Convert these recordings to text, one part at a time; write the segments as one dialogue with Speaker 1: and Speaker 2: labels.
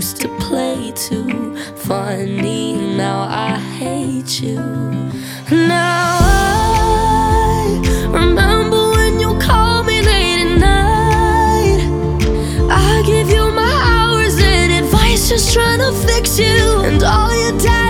Speaker 1: used to play too. Funny, now I hate you. Now I remember when you called me late at night. I give you my hours and advice, just trying to fix you. And all your daddy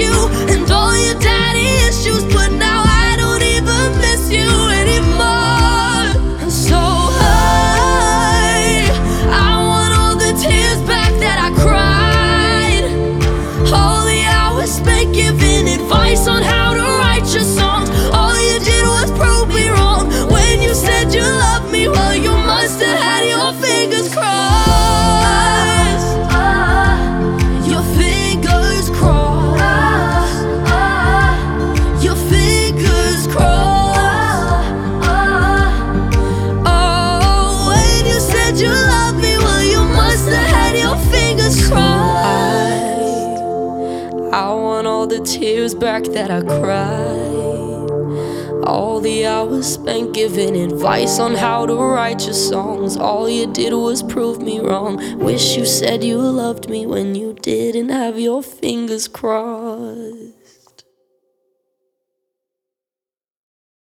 Speaker 1: You and all your daddy issues. But now I don't even miss you you loved me, well, you must have had your fingers crossed. I want all the tears back that I cried. All the hours spent giving advice on how to write your songs. All you did was prove me wrong. Wish you said you loved me when you didn't have your fingers crossed.